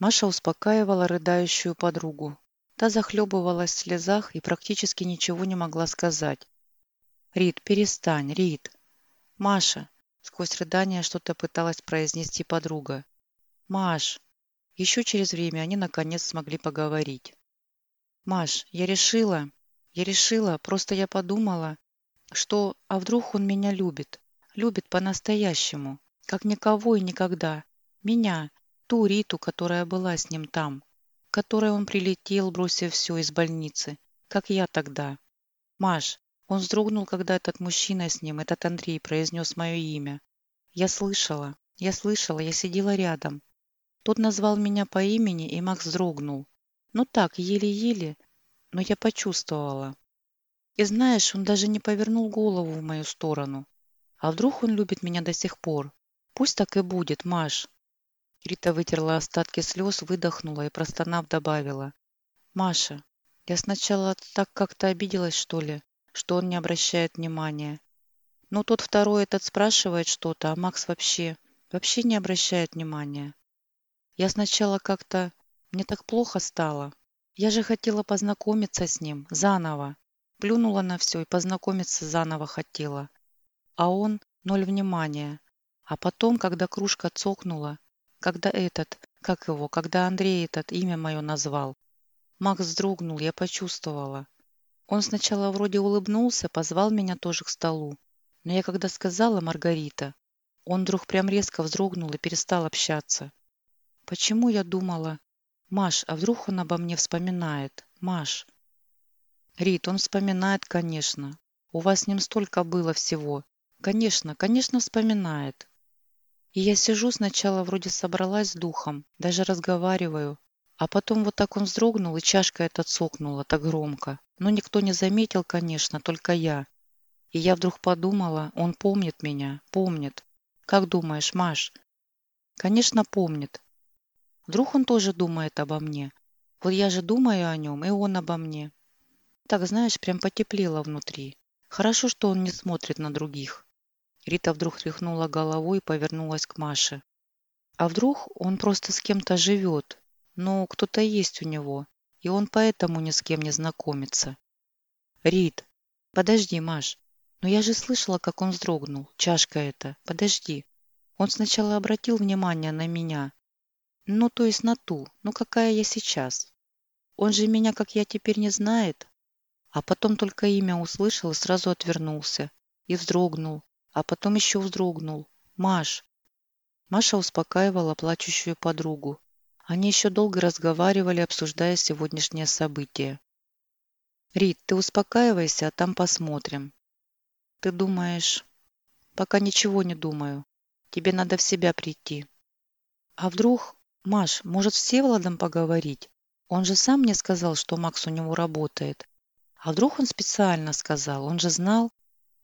Маша успокаивала рыдающую подругу. Та захлебывалась в слезах и практически ничего не могла сказать. «Рит, перестань, Рит!» «Маша!» Сквозь рыдание что-то пыталась произнести подруга. «Маш!» Еще через время они наконец смогли поговорить. «Маш, я решила, я решила, просто я подумала, что, а вдруг он меня любит, любит по-настоящему, как никого и никогда, меня, ту Риту, которая была с ним там, к которой он прилетел, бросив все из больницы, как я тогда. Маш, он вздрогнул, когда этот мужчина с ним, этот Андрей, произнес мое имя. Я слышала, я слышала, я сидела рядом. Тот назвал меня по имени, и Макс вздрогнул. Ну так, еле-еле, но я почувствовала. И знаешь, он даже не повернул голову в мою сторону. А вдруг он любит меня до сих пор? Пусть так и будет, Маш. Рита вытерла остатки слез, выдохнула и, простонав, добавила. «Маша, я сначала так как-то обиделась, что ли, что он не обращает внимания. Но тот второй этот спрашивает что-то, а Макс вообще, вообще не обращает внимания. Я сначала как-то... Мне так плохо стало. Я же хотела познакомиться с ним, заново. Плюнула на все и познакомиться заново хотела. А он ноль внимания. А потом, когда кружка цокнула, когда этот, как его, когда Андрей этот имя мое назвал. Макс вздрогнул, я почувствовала. Он сначала вроде улыбнулся, позвал меня тоже к столу. Но я когда сказала Маргарита, он вдруг прям резко вздрогнул и перестал общаться. Почему я думала, Маш, а вдруг он обо мне вспоминает? Маш. Рит, он вспоминает, конечно. У вас с ним столько было всего. Конечно, конечно, вспоминает. И я сижу сначала вроде собралась с духом, даже разговариваю, а потом вот так он вздрогнул, и чашка эта цокнула так громко. Но никто не заметил, конечно, только я. И я вдруг подумала, он помнит меня, помнит. Как думаешь, Маш? Конечно, помнит. Вдруг он тоже думает обо мне. Вот я же думаю о нем, и он обо мне. Так, знаешь, прям потеплело внутри. Хорошо, что он не смотрит на других. Рита вдруг тряхнула головой и повернулась к Маше. А вдруг он просто с кем-то живет, но кто-то есть у него, и он поэтому ни с кем не знакомится. Рит, подожди, Маш, но я же слышала, как он вздрогнул. Чашка эта, подожди. Он сначала обратил внимание на меня. Ну, то есть на ту, ну какая я сейчас. Он же меня, как я теперь, не знает. А потом только имя услышал и сразу отвернулся. И вздрогнул, а потом еще вздрогнул. «Маш!» Маша успокаивала плачущую подругу. Они еще долго разговаривали, обсуждая сегодняшнее событие. «Рит, ты успокаивайся, а там посмотрим». «Ты думаешь...» «Пока ничего не думаю. Тебе надо в себя прийти». «А вдруг...» «Маш, может, с Всеволодом поговорить? Он же сам мне сказал, что Макс у него работает. А вдруг он специально сказал? Он же знал...»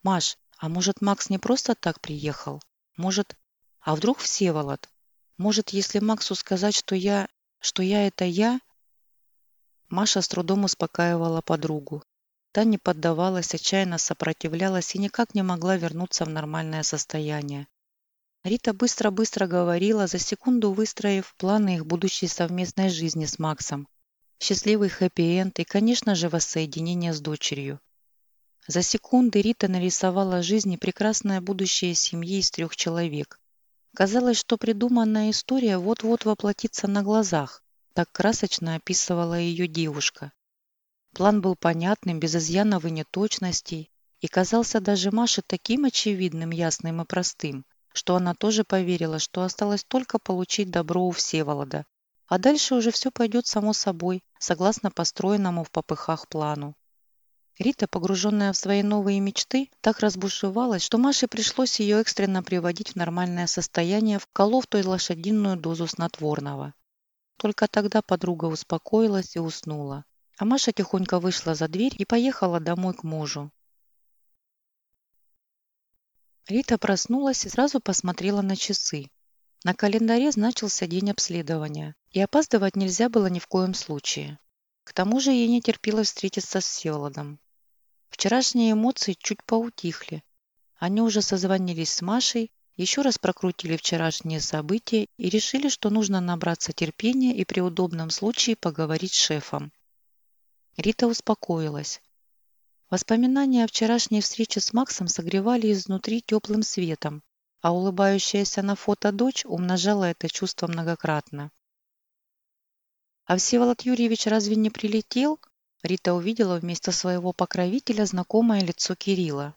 «Маш, а может, Макс не просто так приехал? Может, а вдруг Всеволод? Может, если Максу сказать, что я... что я это я? Маша с трудом успокаивала подругу. Та не поддавалась, отчаянно сопротивлялась и никак не могла вернуться в нормальное состояние. Рита быстро-быстро говорила, за секунду выстроив планы их будущей совместной жизни с Максом. Счастливый хэппи-энд и, конечно же, воссоединение с дочерью. За секунды Рита нарисовала жизни прекрасное будущее семьи из трех человек. Казалось, что придуманная история вот-вот воплотится на глазах. Так красочно описывала ее девушка. План был понятным, без изъянов и неточностей, и казался даже Маше таким очевидным, ясным и простым, что она тоже поверила, что осталось только получить добро у Всеволода, а дальше уже все пойдет само собой, согласно построенному в попыхах плану. Рита, погруженная в свои новые мечты, так разбушевалась, что Маше пришлось ее экстренно приводить в нормальное состояние, вколов той лошадиную дозу снотворного. Только тогда подруга успокоилась и уснула. А Маша тихонько вышла за дверь и поехала домой к мужу. Рита проснулась и сразу посмотрела на часы. На календаре значился день обследования, и опаздывать нельзя было ни в коем случае. К тому же ей не терпелось встретиться с Всеволодом. Вчерашние эмоции чуть поутихли. Они уже созвонились с Машей еще раз прокрутили вчерашние события и решили, что нужно набраться терпения и при удобном случае поговорить с шефом. Рита успокоилась. Воспоминания о вчерашней встрече с Максом согревали изнутри теплым светом, а улыбающаяся на фото дочь умножала это чувство многократно. А Всеволод Юрьевич разве не прилетел? Рита увидела вместо своего покровителя знакомое лицо Кирилла.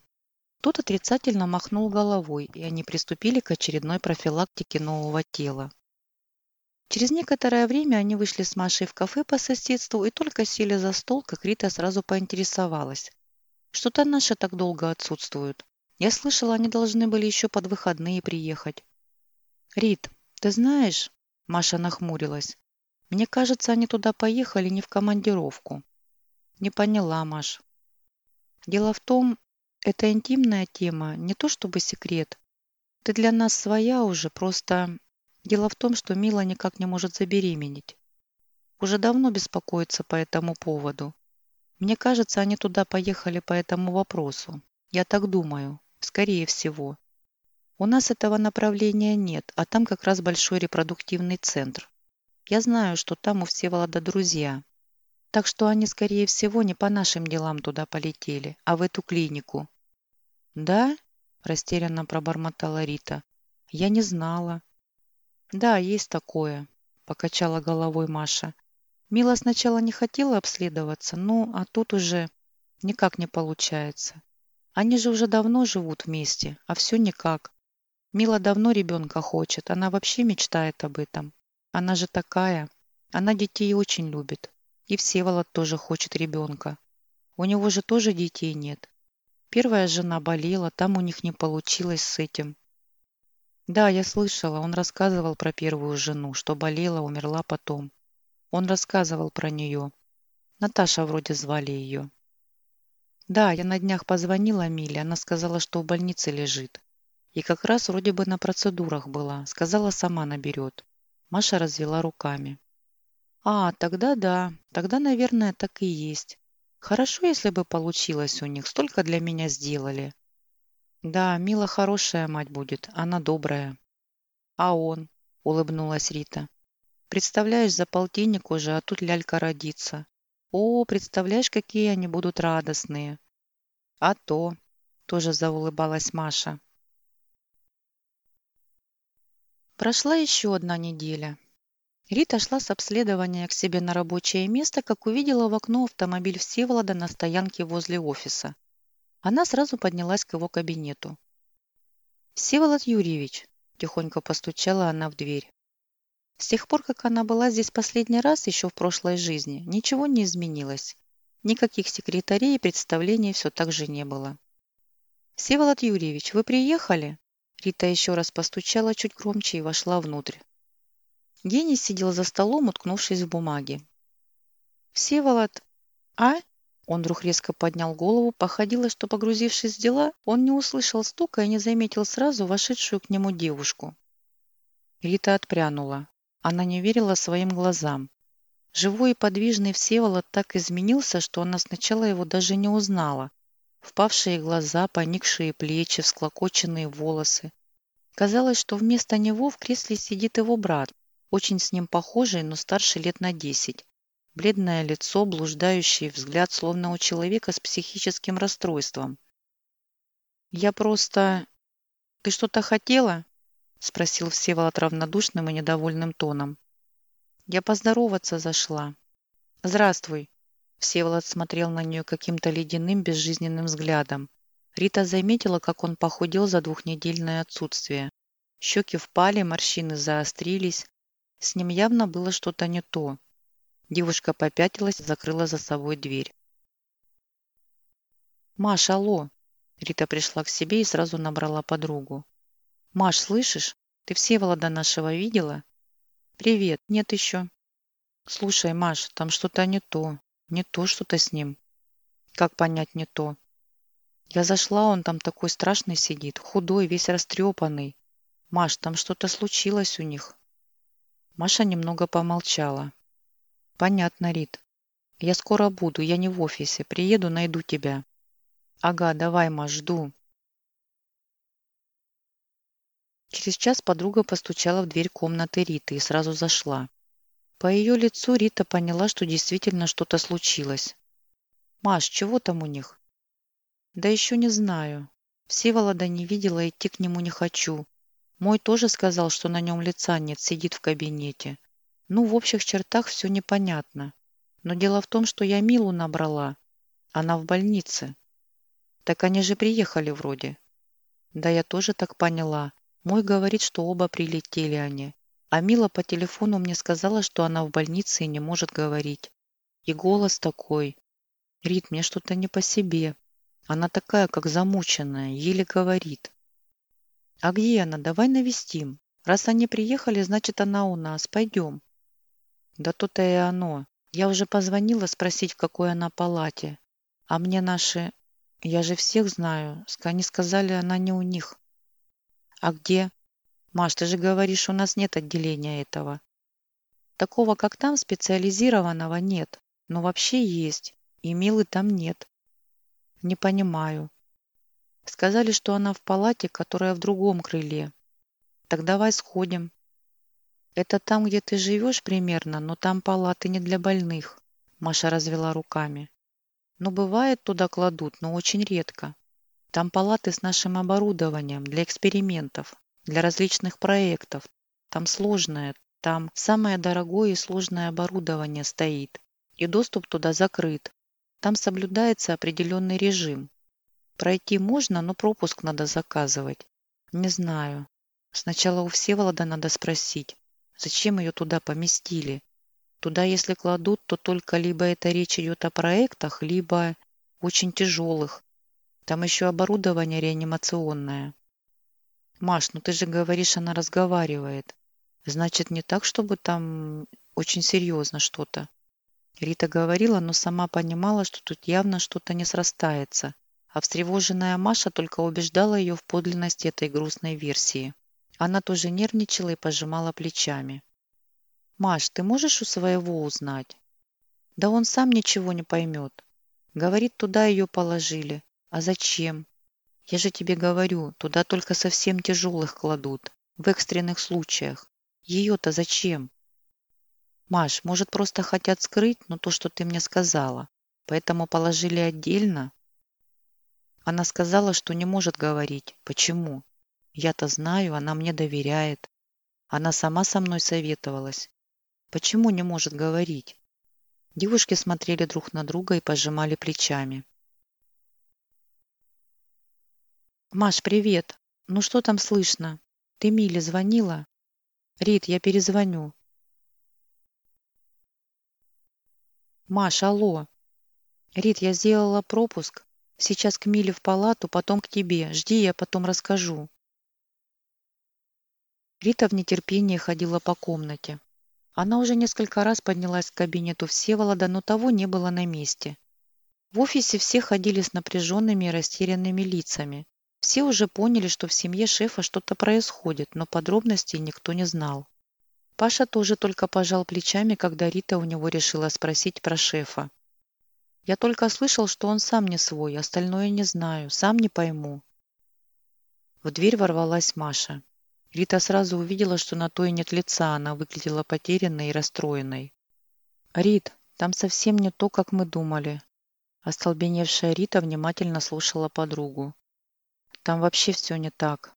Тот отрицательно махнул головой, и они приступили к очередной профилактике нового тела. Через некоторое время они вышли с Машей в кафе по соседству и только сели за стол, как Рита сразу поинтересовалась. Что-то наши так долго отсутствуют. Я слышала, они должны были еще под выходные приехать. Рит, ты знаешь, Маша нахмурилась. Мне кажется, они туда поехали не в командировку. Не поняла, Маш. Дело в том, это интимная тема, не то чтобы секрет. Ты для нас своя уже, просто... Дело в том, что Мила никак не может забеременеть. Уже давно беспокоится по этому поводу. Мне кажется, они туда поехали по этому вопросу. Я так думаю. Скорее всего. У нас этого направления нет, а там как раз большой репродуктивный центр. Я знаю, что там у Всеволода друзья. Так что они, скорее всего, не по нашим делам туда полетели, а в эту клинику. «Да?» – растерянно пробормотала Рита. «Я не знала». «Да, есть такое», – покачала головой Маша. Мила сначала не хотела обследоваться, ну, а тут уже никак не получается. Они же уже давно живут вместе, а все никак. Мила давно ребенка хочет, она вообще мечтает об этом. Она же такая. Она детей очень любит. И Всеволод тоже хочет ребенка. У него же тоже детей нет. Первая жена болела, там у них не получилось с этим. Да, я слышала, он рассказывал про первую жену, что болела, умерла потом. Он рассказывал про нее. Наташа вроде звали ее. Да, я на днях позвонила Миле, она сказала, что в больнице лежит. И как раз вроде бы на процедурах была. Сказала, сама наберет. Маша развела руками. А, тогда да. Тогда, наверное, так и есть. Хорошо, если бы получилось у них. Столько для меня сделали. Да, Мила хорошая мать будет. Она добрая. А он? Улыбнулась Рита. Представляешь, за полтинник уже, а тут лялька родится. О, представляешь, какие они будут радостные. А то, тоже заулыбалась Маша. Прошла еще одна неделя. Рита шла с обследования к себе на рабочее место, как увидела в окно автомобиль Всеволода на стоянке возле офиса. Она сразу поднялась к его кабинету. «Всеволод Юрьевич», – тихонько постучала она в дверь. С тех пор, как она была здесь последний раз, еще в прошлой жизни, ничего не изменилось. Никаких секретарей и представлений все так же не было. «Всеволод Юрьевич, вы приехали?» Рита еще раз постучала чуть громче и вошла внутрь. Гений сидел за столом, уткнувшись в бумаги. «Всеволод...» «А?» Он вдруг резко поднял голову, походило, что, погрузившись в дела, он не услышал стука и не заметил сразу вошедшую к нему девушку. Рита отпрянула. Она не верила своим глазам. Живой и подвижный Всеволод так изменился, что она сначала его даже не узнала. Впавшие глаза, поникшие плечи, всклокоченные волосы. Казалось, что вместо него в кресле сидит его брат, очень с ним похожий, но старше лет на десять. Бледное лицо, блуждающий взгляд, словно у человека с психическим расстройством. «Я просто... Ты что-то хотела?» – спросил Всеволод равнодушным и недовольным тоном. «Я поздороваться зашла». «Здравствуй». Всеволод смотрел на нее каким-то ледяным, безжизненным взглядом. Рита заметила, как он похудел за двухнедельное отсутствие. Щеки впали, морщины заострились. С ним явно было что-то не то. Девушка попятилась, закрыла за собой дверь. «Маш, алло!» Рита пришла к себе и сразу набрала подругу. «Маш, слышишь? Ты Всеволода нашего видела?» «Привет. Нет еще». «Слушай, Маш, там что-то не то. Не то что-то с ним». «Как понять не то?» «Я зашла, он там такой страшный сидит, худой, весь растрепанный. Маш, там что-то случилось у них». Маша немного помолчала. «Понятно, Рит. Я скоро буду, я не в офисе. Приеду, найду тебя». «Ага, давай, Маш, жду». Через час подруга постучала в дверь комнаты Риты и сразу зашла. По ее лицу Рита поняла, что действительно что-то случилось. «Маш, чего там у них?» «Да еще не знаю. Всеволода не видела, идти к нему не хочу. Мой тоже сказал, что на нем лица нет, сидит в кабинете. Ну, в общих чертах все непонятно. Но дело в том, что я Милу набрала. Она в больнице. Так они же приехали вроде. Да я тоже так поняла. Мой говорит, что оба прилетели они. А Мила по телефону мне сказала, что она в больнице и не может говорить. И голос такой. Рит, мне что-то не по себе. Она такая, как замученная, еле говорит. А где она? Давай навестим. Раз они приехали, значит, она у нас. Пойдем. Да то-то и оно. Я уже позвонила спросить, в какой она палате. А мне наши... Я же всех знаю. Они сказали, она не у них. А где? Маш, ты же говоришь, у нас нет отделения этого. Такого, как там, специализированного нет. Но вообще есть. И Милы там нет. Не понимаю. Сказали, что она в палате, которая в другом крыле. Так давай сходим. Это там, где ты живешь примерно, но там палаты не для больных. Маша развела руками. Ну, бывает, туда кладут, но очень редко. Там палаты с нашим оборудованием для экспериментов, для различных проектов. Там сложное, там самое дорогое и сложное оборудование стоит. И доступ туда закрыт. Там соблюдается определенный режим. Пройти можно, но пропуск надо заказывать. Не знаю. Сначала у Всеволода надо спросить, зачем ее туда поместили. Туда, если кладут, то только либо это речь идет о проектах, либо очень тяжелых, там еще оборудование реанимационное. Маш, ну ты же говоришь, она разговаривает. Значит, не так, чтобы там очень серьезно что-то. Рита говорила, но сама понимала, что тут явно что-то не срастается. А встревоженная Маша только убеждала ее в подлинности этой грустной версии. Она тоже нервничала и пожимала плечами. «Маш, ты можешь у своего узнать?» «Да он сам ничего не поймет. Говорит, туда ее положили. А зачем? Я же тебе говорю, туда только совсем тяжелых кладут, в экстренных случаях. Ее-то зачем? Маш, может, просто хотят скрыть, но то, что ты мне сказала. Поэтому положили отдельно? Она сказала, что не может говорить. Почему? Я-то знаю, она мне доверяет. Она сама со мной советовалась. Почему не может говорить? Девушки смотрели друг на друга и пожимали плечами. Маш, привет. Ну что там слышно? Ты Миле звонила? Рит, я перезвоню. Маш, алло. Рит, я сделала пропуск. Сейчас к Миле в палату, потом к тебе. Жди, я потом расскажу. Рита в нетерпении ходила по комнате. Она уже несколько раз поднялась к кабинету Всеволода, но того не было на месте. В офисе все ходили с напряженными и растерянными лицами. Все уже поняли, что в семье шефа что-то происходит, но подробностей никто не знал. Паша тоже только пожал плечами, когда Рита у него решила спросить про шефа. «Я только слышал, что он сам не свой, остальное не знаю, сам не пойму». В дверь ворвалась Маша. Рита сразу увидела, что на той нет лица, она выглядела потерянной и расстроенной. «Рит, там совсем не то, как мы думали». Остолбеневшая Рита внимательно слушала подругу. Там вообще все не так.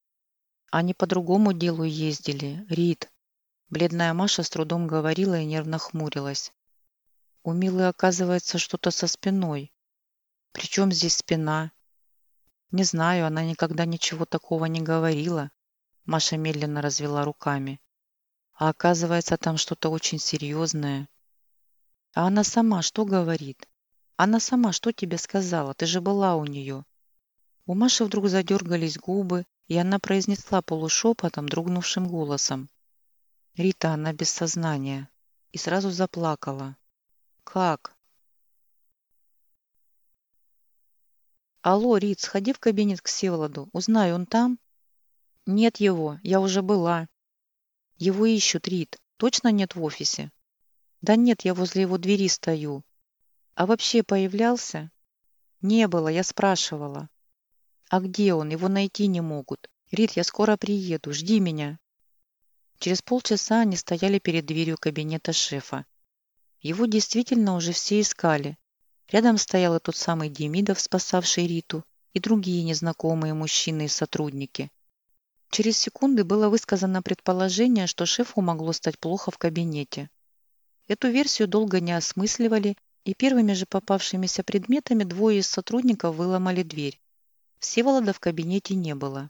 Они по другому делу ездили. Рит. Бледная Маша с трудом говорила и нервно хмурилась. У Милы, оказывается, что-то со спиной. Причем здесь спина? Не знаю, она никогда ничего такого не говорила. Маша медленно развела руками. А оказывается, там что-то очень серьезное. А она сама что говорит? Она сама что тебе сказала? Ты же была у нее. У Маши вдруг задергались губы, и она произнесла полушепотом, дрогнувшим голосом. «Рита, она без сознания». И сразу заплакала. «Как?» «Алло, Рит, сходи в кабинет к Севолоду. Узнай, он там?» «Нет его, я уже была». «Его ищут, Рит. Точно нет в офисе?» «Да нет, я возле его двери стою». «А вообще появлялся?» «Не было, я спрашивала». А где он? Его найти не могут. «Рит, я скоро приеду, жди меня». Через полчаса они стояли перед дверью кабинета шефа. Его действительно уже все искали. Рядом стоял тот самый Демидов, спасавший Риту, и другие незнакомые мужчины и сотрудники. Через секунды было высказано предположение, что шефу могло стать плохо в кабинете. Эту версию долго не осмысливали, и первыми же попавшимися предметами двое из сотрудников выломали дверь. Всеволода в кабинете не было.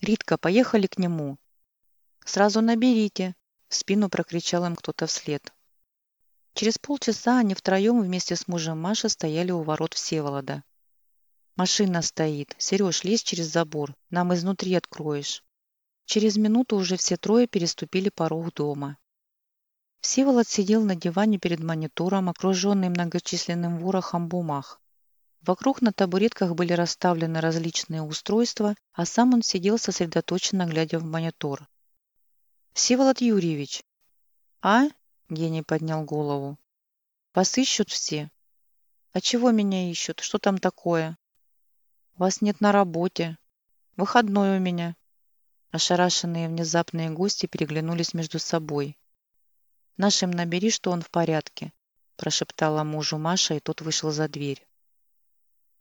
«Ритка, поехали к нему!» «Сразу наберите!» – в спину прокричал им кто-то вслед. Через полчаса они втроем вместе с мужем Маши стояли у ворот Всеволода. «Машина стоит. Сереж, лезь через забор. Нам изнутри откроешь». Через минуту уже все трое переступили порог дома. Всеволод сидел на диване перед монитором, окруженный многочисленным ворохом бумаг. Вокруг на табуретках были расставлены различные устройства, а сам он сидел сосредоточенно, глядя в монитор. «Всеволод Юрьевич!» «А?» – гений поднял голову. «Вас ищут все?» «А чего меня ищут? Что там такое?» «Вас нет на работе. Выходной у меня». Ошарашенные внезапные гости переглянулись между собой. «Нашим набери, что он в порядке», – прошептала мужу Маша, и тот вышел за дверь.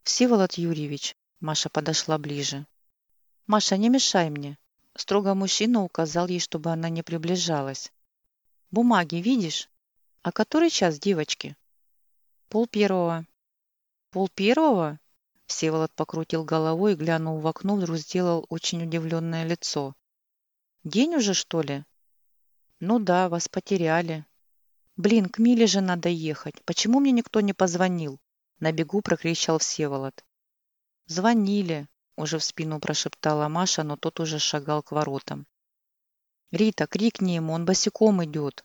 «Всеволод Юрьевич», – Маша подошла ближе. «Маша, не мешай мне», – строго мужчина указал ей, чтобы она не приближалась. «Бумаги видишь? А который час, девочки?» «Пол первого». «Пол первого?» Всеволод покрутил головой и глянул в окно, вдруг сделал очень удивленное лицо. «День уже, что ли?» Ну да, вас потеряли. Блин, к Миле же надо ехать. Почему мне никто не позвонил? На бегу прокричал Всеволод. Звонили, уже в спину прошептала Маша, но тот уже шагал к воротам. Рита, крикни ему, он босиком идет.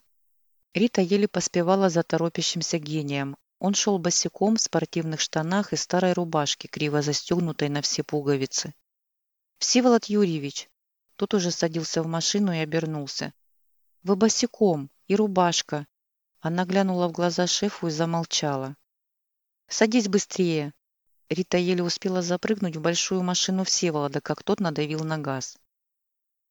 Рита еле поспевала за торопящимся гением. Он шел босиком в спортивных штанах и старой рубашке, криво застегнутой на все пуговицы. «Всеволод Юрьевич!» Тот уже садился в машину и обернулся. Вы босиком и рубашка. Она глянула в глаза шефу и замолчала. «Садись быстрее!» Рита еле успела запрыгнуть в большую машину Всеволода, как тот надавил на газ.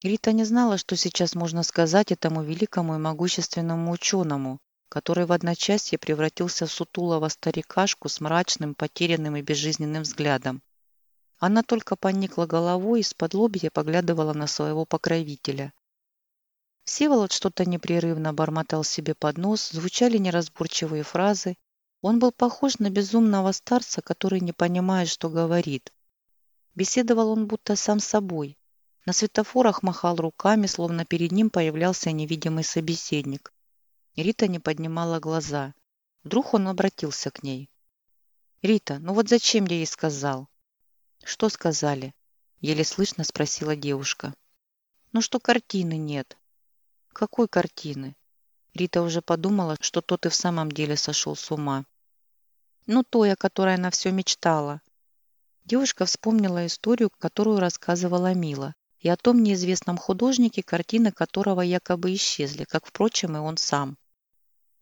Рита не знала, что сейчас можно сказать этому великому и могущественному ученому, который в одночасье превратился в сутулого старикашку с мрачным, потерянным и безжизненным взглядом. Она только поникла головой и с-под лобья поглядывала на своего покровителя. Всеволод что-то непрерывно бормотал себе под нос, звучали неразборчивые фразы. Он был похож на безумного старца, который не понимает, что говорит. Беседовал он будто сам собой. На светофорах махал руками, словно перед ним появлялся невидимый собеседник. Рита не поднимала глаза. Вдруг он обратился к ней. «Рита, ну вот зачем я ей сказал?» «Что сказали?» Еле слышно спросила девушка. «Ну что картины нет. Какой картины? Рита уже подумала, что тот и в самом деле сошел с ума. Ну, той, о которой она все мечтала. Девушка вспомнила историю, которую рассказывала Мила, и о том неизвестном художнике, картины которого якобы исчезли, как, впрочем, и он сам.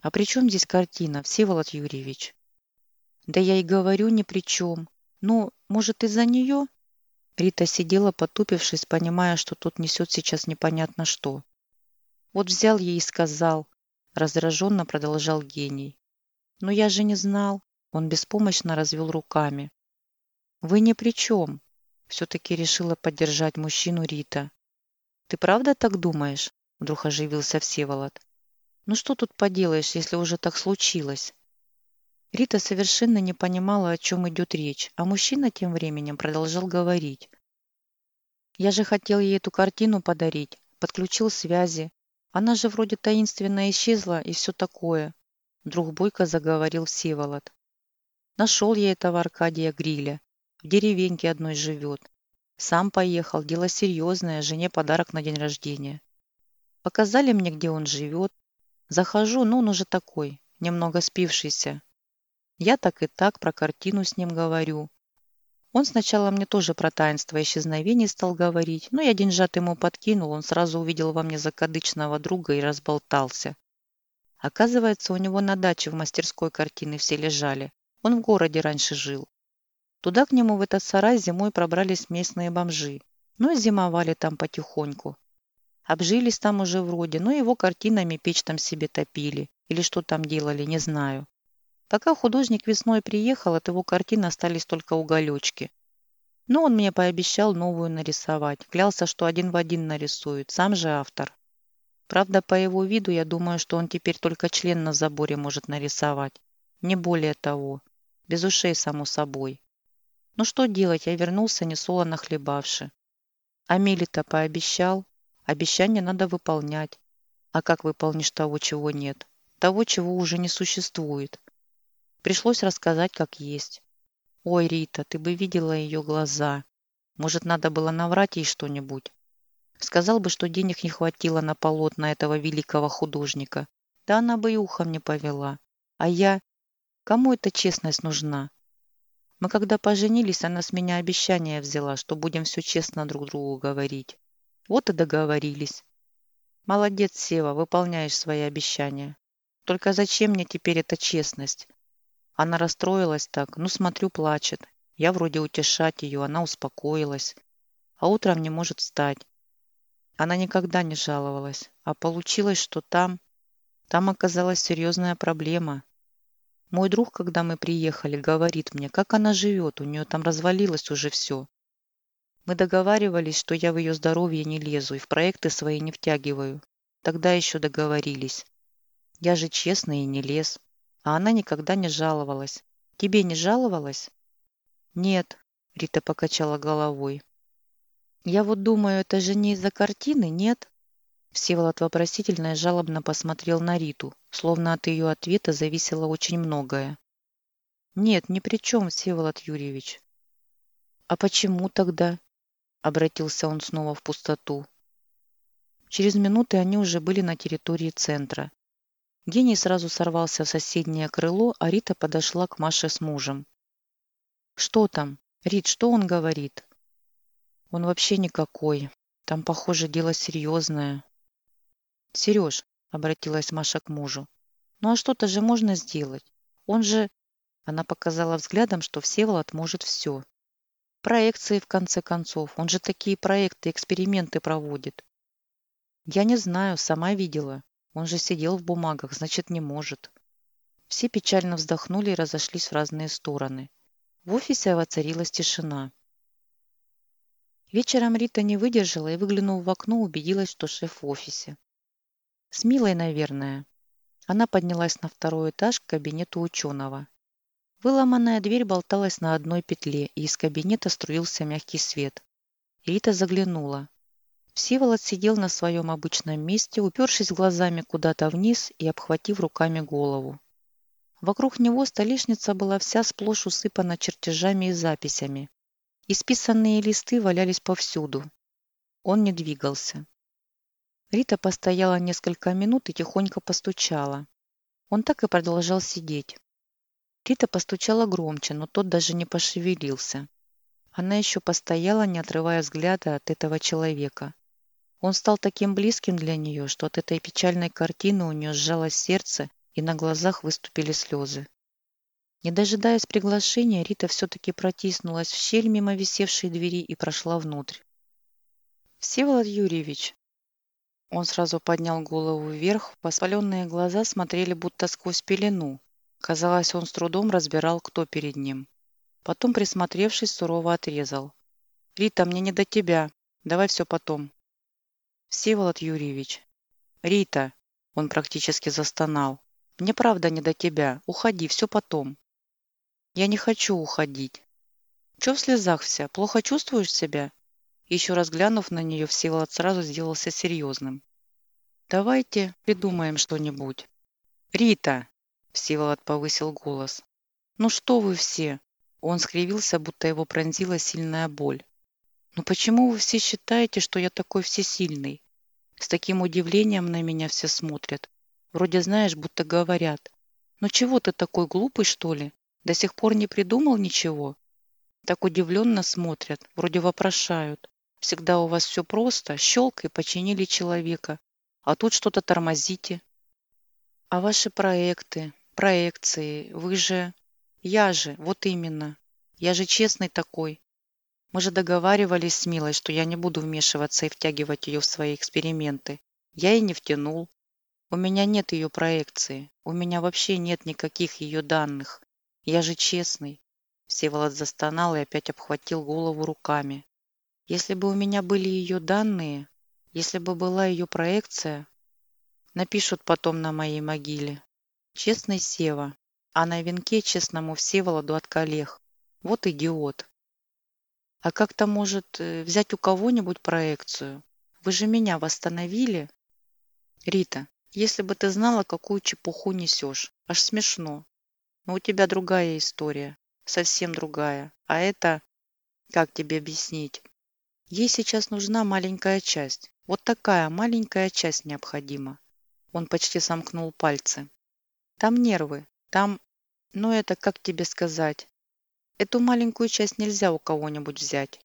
А при чем здесь картина, Всеволод Юрьевич? Да я и говорю ни при чем. Ну, может, из-за нее? Рита сидела, потупившись, понимая, что тут несет сейчас непонятно что. Вот взял ей и сказал, раздраженно продолжал гений. Но я же не знал. Он беспомощно развел руками. Вы ни при чем. Все-таки решила поддержать мужчину Рита. Ты правда так думаешь? Вдруг оживился Всеволод. Ну что тут поделаешь, если уже так случилось? Рита совершенно не понимала, о чем идет речь, а мужчина тем временем продолжал говорить. Я же хотел ей эту картину подарить, подключил связи, она же вроде таинственно исчезла и все такое. Вдруг бойко заговорил Всеволод. Нашел я этого Аркадия Гриля. В деревеньке одной живет. Сам поехал, дело серьезное, жене подарок на день рождения. Показали мне, где он живет. Захожу, ну он уже такой, немного спившийся. Я так и так про картину с ним говорю. Он сначала мне тоже про таинство исчезновений стал говорить, но я деньжат ему подкинул, он сразу увидел во мне закадычного друга и разболтался. Оказывается, у него на даче в мастерской картины все лежали. Он в городе раньше жил. Туда к нему в этот сарай зимой пробрались местные бомжи. Ну и зимовали там потихоньку. Обжились там уже вроде, но его картинами печь там себе топили. Или что там делали, не знаю. Пока художник весной приехал, от его картин остались только уголечки. Но он мне пообещал новую нарисовать. Клялся, что один в один нарисует, сам же автор. Правда, по его виду я думаю, что он теперь только член на заборе может нарисовать. Не более того. Без ушей, само собой. Ну что делать, я вернулся несолоно хлебавши. Амели-то пообещал. Обещание надо выполнять. А как выполнишь того, чего нет? Того, чего уже не существует. Пришлось рассказать, как есть. Ой, Рита, ты бы видела ее глаза. Может, надо было наврать ей что-нибудь? Сказал бы, что денег не хватило на полотна этого великого художника. Да она бы и ухом не повела. А я... Кому эта честность нужна? Мы когда поженились, она с меня обещание взяла, что будем все честно друг другу говорить. Вот и договорились. Молодец, Сева, выполняешь свои обещания. Только зачем мне теперь эта честность? Она расстроилась так, ну, смотрю, плачет. Я вроде утешать ее, она успокоилась. А утром не может встать. Она никогда не жаловалась. А получилось, что там... Там оказалась серьезная проблема. Мой друг, когда мы приехали, говорит мне, как она живет, у нее там развалилось уже все. Мы договаривались, что я в ее здоровье не лезу и в проекты свои не втягиваю. Тогда еще договорились. Я же честный и не лез. А она никогда не жаловалась. Тебе не жаловалась? Нет, Рита покачала головой. Я вот думаю, это же не из-за картины, нет? Всеволод вопросительно и жалобно посмотрел на Риту, словно от ее ответа зависело очень многое. «Нет, ни при чем, Всеволод Юрьевич». «А почему тогда?» — обратился он снова в пустоту. Через минуты они уже были на территории центра. Гений сразу сорвался в соседнее крыло, а Рита подошла к Маше с мужем. «Что там? Рит, что он говорит?» Он вообще никакой. Там, похоже, дело серьезное. Сереж, обратилась Маша к мужу, ну а что-то же можно сделать. Он же... Она показала взглядом, что Всеволод может все. Проекции, в конце концов. Он же такие проекты, эксперименты проводит. Я не знаю, сама видела. Он же сидел в бумагах, значит, не может. Все печально вздохнули и разошлись в разные стороны. В офисе воцарилась тишина. Вечером Рита не выдержала и, выглянув в окно, убедилась, что шеф в офисе. С Милой, наверное. Она поднялась на второй этаж к кабинету ученого. Выломанная дверь болталась на одной петле, и из кабинета струился мягкий свет. Рита заглянула. Всеволод сидел на своем обычном месте, упершись глазами куда-то вниз и обхватив руками голову. Вокруг него столешница была вся сплошь усыпана чертежами и записями. Исписанные листы валялись повсюду. Он не двигался. Рита постояла несколько минут и тихонько постучала. Он так и продолжал сидеть. Рита постучала громче, но тот даже не пошевелился. Она еще постояла, не отрывая взгляда от этого человека. Он стал таким близким для нее, что от этой печальной картины у нее сжалось сердце и на глазах выступили слезы. Не дожидаясь приглашения, Рита все-таки протиснулась в щель мимо висевшей двери и прошла внутрь. «Всеволод Юрьевич!» Он сразу поднял голову вверх, воспаленные глаза смотрели будто сквозь пелену. Казалось, он с трудом разбирал, кто перед ним. Потом, присмотревшись, сурово отрезал. «Рита, мне не до тебя. Давай все потом». «Всеволод Юрьевич». «Рита!» Он практически застонал. «Мне правда не до тебя. Уходи, все потом». Я не хочу уходить. Че в слезах вся? Плохо чувствуешь себя? Еще раз глянув на нее, Всеволод сразу сделался серьезным. Давайте придумаем что-нибудь. Рита! Всеволод повысил голос. Ну что вы все? Он скривился, будто его пронзила сильная боль. «Ну почему вы все считаете, что я такой всесильный? С таким удивлением на меня все смотрят. Вроде знаешь, будто говорят. Ну чего ты такой глупый, что ли? До сих пор не придумал ничего? Так удивленно смотрят, вроде вопрошают. Всегда у вас все просто, щелк и починили человека. А тут что-то тормозите. А ваши проекты, проекции, вы же... Я же, вот именно. Я же честный такой. Мы же договаривались с Милой, что я не буду вмешиваться и втягивать ее в свои эксперименты. Я и не втянул. У меня нет ее проекции. У меня вообще нет никаких ее данных. Я же честный. Всеволод застонал и опять обхватил голову руками. Если бы у меня были ее данные, если бы была ее проекция, напишут потом на моей могиле. Честный Сева, а на венке честному Всеволоду от коллег. Вот идиот. А как-то может э, взять у кого-нибудь проекцию? Вы же меня восстановили? Рита, если бы ты знала, какую чепуху несешь. Аж смешно. Но у тебя другая история. Совсем другая. А это... Как тебе объяснить? Ей сейчас нужна маленькая часть. Вот такая маленькая часть необходима. Он почти сомкнул пальцы. Там нервы. Там... Ну это, как тебе сказать? Эту маленькую часть нельзя у кого-нибудь взять.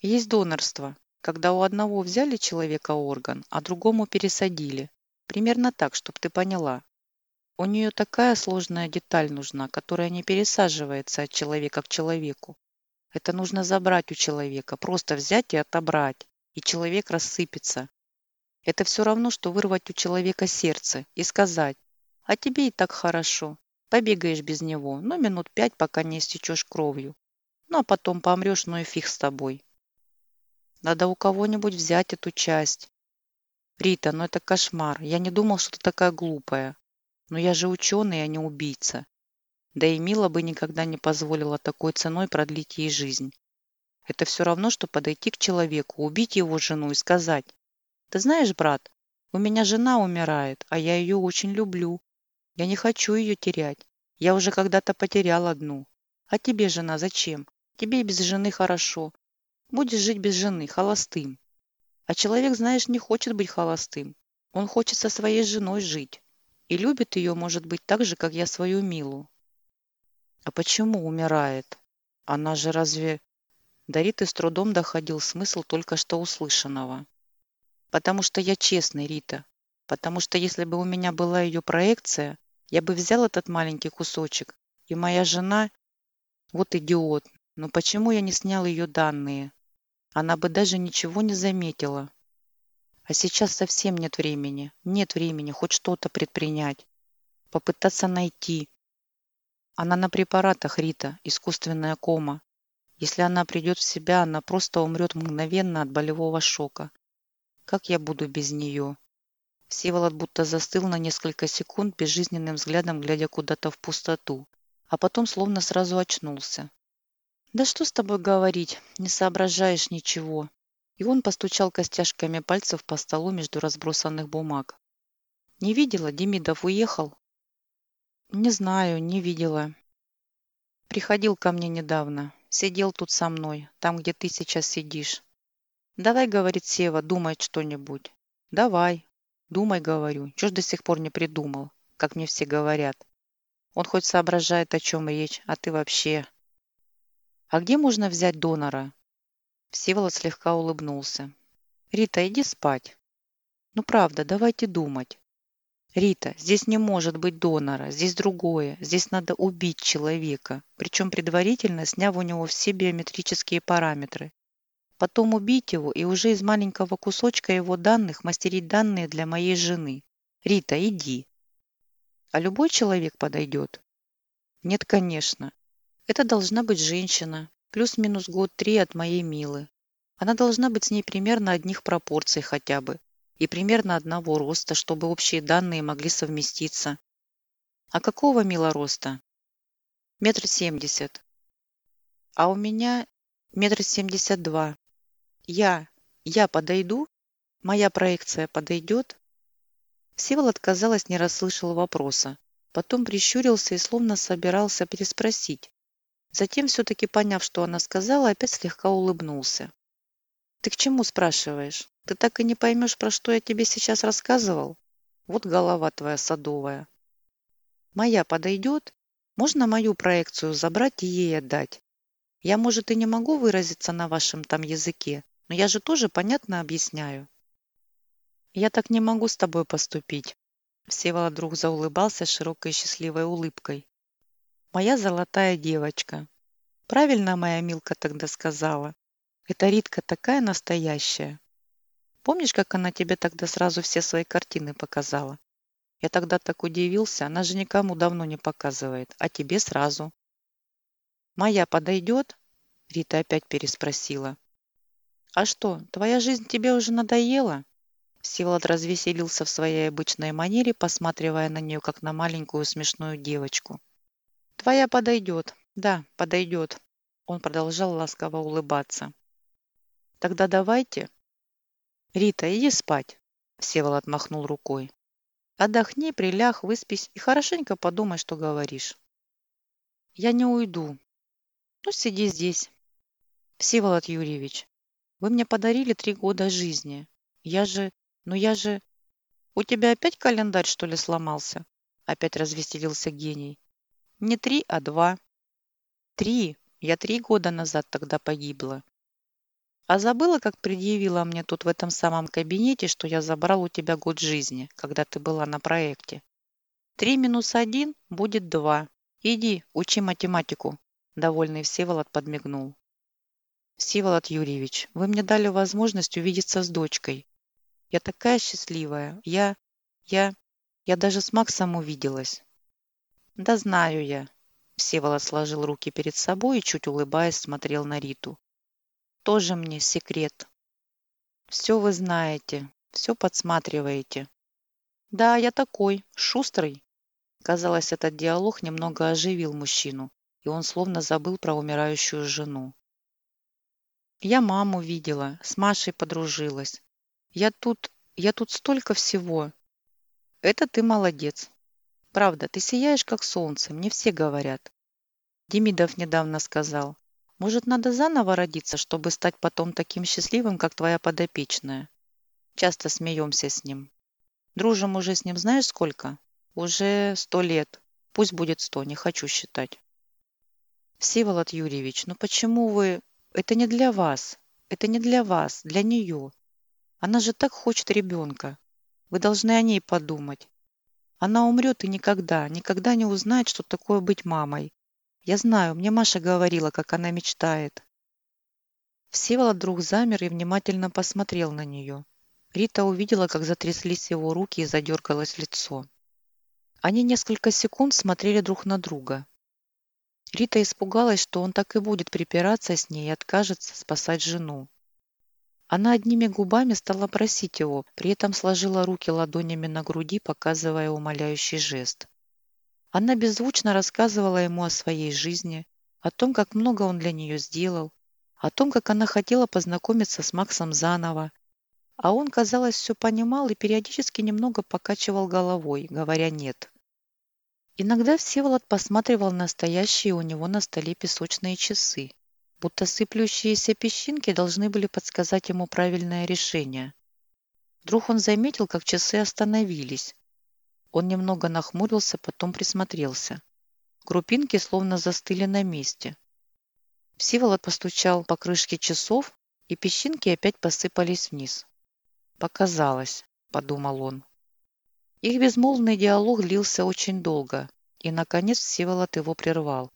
Есть донорство, когда у одного взяли человека орган, а другому пересадили. Примерно так, чтобы ты поняла. У нее такая сложная деталь нужна, которая не пересаживается от человека к человеку. Это нужно забрать у человека, просто взять и отобрать, и человек рассыпется. Это все равно, что вырвать у человека сердце и сказать, а тебе и так хорошо, побегаешь без него, ну минут пять, пока не истечешь кровью. Ну а потом помрешь, ну и фиг с тобой. Надо у кого-нибудь взять эту часть. Рита, ну это кошмар. Я не думал, что ты такая глупая. Но я же ученый, а не убийца. Да и Мила бы никогда не позволила такой ценой продлить ей жизнь. Это все равно, что подойти к человеку, убить его жену и сказать, «Ты знаешь, брат, у меня жена умирает, а я ее очень люблю. Я не хочу ее терять. Я уже когда-то потерял одну. А тебе, жена, зачем? Тебе и без жены хорошо. Будешь жить без жены, холостым. А человек, знаешь, не хочет быть холостым. Он хочет со своей женой жить. И любит ее, может быть, так же, как я свою Милу. А почему умирает? Она же разве... До с трудом доходил смысл только что услышанного. Потому что я честный, Рита. Потому что если бы у меня была ее проекция, я бы взял этот маленький кусочек, и моя жена... Вот идиот. Но почему я не снял ее данные? Она бы даже ничего не заметила. А сейчас совсем нет времени. Нет времени хоть что-то предпринять. Попытаться найти, она на препаратах, Рита, искусственная кома. Если она придет в себя, она просто умрет мгновенно от болевого шока. Как я буду без нее? Всеволод будто застыл на несколько секунд, безжизненным взглядом глядя куда-то в пустоту, а потом словно сразу очнулся. «Да что с тобой говорить? Не соображаешь ничего». И он постучал костяшками пальцев по столу между разбросанных бумаг. «Не видела? Демидов уехал?» Не знаю, не видела. Приходил ко мне недавно. Сидел тут со мной, там, где ты сейчас сидишь. Давай, говорит Сева, думай что-нибудь. Давай. Думай, говорю. Чего ж до сих пор не придумал, как мне все говорят. Он хоть соображает, о чем речь, а ты вообще... А где можно взять донора? Всеволод слегка улыбнулся. Рита, иди спать. Ну правда, давайте думать. Рита, здесь не может быть донора, здесь другое. Здесь надо убить человека, причем предварительно сняв у него все биометрические параметры. Потом убить его и уже из маленького кусочка его данных мастерить данные для моей жены. Рита, иди. А любой человек подойдет? Нет, конечно. Это должна быть женщина, плюс-минус год-три от моей Милы. Она должна быть с ней примерно одних пропорций хотя бы, и примерно одного роста, чтобы общие данные могли совместиться. А какого мила роста? Метр семьдесят. А у меня метр семьдесят два. Я, я подойду? Моя проекция подойдет? Всеволод, казалось, не расслышал вопроса. Потом прищурился и словно собирался переспросить. Затем, все-таки поняв, что она сказала, опять слегка улыбнулся. «Ты к чему спрашиваешь? Ты так и не поймешь, про что я тебе сейчас рассказывал? Вот голова твоя садовая. Моя подойдет? Можно мою проекцию забрать и ей отдать? Я, может, и не могу выразиться на вашем там языке, но я же тоже понятно объясняю. Я так не могу с тобой поступить. Всеволод вдруг заулыбался широкой счастливой улыбкой. Моя золотая девочка. Правильно моя Милка тогда сказала. Эта Ритка такая настоящая. Помнишь, как она тебе тогда сразу все свои картины показала? Я тогда так удивился, она же никому давно не показывает, а тебе сразу. «Моя подойдет?» Рита опять переспросила. «А что, твоя жизнь тебе уже надоела?» Всеволод развеселился в своей обычной манере, посматривая на нее, как на маленькую смешную девочку. «Твоя подойдет. Да, подойдет». Он продолжал ласково улыбаться. «Тогда давайте». «Рита, иди спать», — Всеволод махнул рукой. «Отдохни, приляг, выспись и хорошенько подумай, что говоришь». «Я не уйду». «Ну, сиди здесь». «Всеволод Юрьевич, вы мне подарили три года жизни. Я же «Ну я же...» «У тебя опять календарь, что ли, сломался?» Опять развеселился гений. «Не три, а два». «Три. Я три года назад тогда погибла. А забыла, как предъявила мне тут в этом самом кабинете, что я забрал у тебя год жизни, когда ты была на проекте. Три минус один будет два. Иди, учи математику». Довольный Всеволод подмигнул. «Всеволод Юрьевич, вы мне дали возможность увидеться с дочкой. Я такая счастливая. Я... я... я даже с Максом увиделась. Да знаю я. Всеволод сложил руки перед собой и, чуть улыбаясь, смотрел на Риту. Тоже мне секрет. Все вы знаете, все подсматриваете. Да, я такой, шустрый. Казалось, этот диалог немного оживил мужчину, и он словно забыл про умирающую жену. Я маму видела, с Машей подружилась. Я тут... я тут столько всего. Это ты молодец. Правда, ты сияешь, как солнце, мне все говорят. Демидов недавно сказал. Может, надо заново родиться, чтобы стать потом таким счастливым, как твоя подопечная? Часто смеемся с ним. Дружим уже с ним знаешь сколько? Уже сто лет. Пусть будет сто, не хочу считать. Всеволод Юрьевич, ну почему вы... Это не для вас. Это не для вас, для нее. Она же так хочет ребенка. Вы должны о ней подумать. Она умрет и никогда, никогда не узнает, что такое быть мамой. Я знаю, мне Маша говорила, как она мечтает. Всеволод вдруг замер и внимательно посмотрел на нее. Рита увидела, как затряслись его руки и задергалось лицо. Они несколько секунд смотрели друг на друга. Рита испугалась, что он так и будет припираться с ней и откажется спасать жену. Она одними губами стала просить его, при этом сложила руки ладонями на груди, показывая умоляющий жест. Она беззвучно рассказывала ему о своей жизни, о том, как много он для нее сделал, о том, как она хотела познакомиться с Максом заново, а он, казалось, все понимал и периодически немного покачивал головой, говоря «нет». Иногда Всеволод посматривал на стоящие у него на столе песочные часы будто сыплющиеся песчинки должны были подсказать ему правильное решение. Вдруг он заметил, как часы остановились. Он немного нахмурился, потом присмотрелся. Крупинки словно застыли на месте. Всеволод постучал по крышке часов, и песчинки опять посыпались вниз. «Показалось», — подумал он. Их безмолвный диалог длился очень долго, и, наконец, Всеволод его прервал.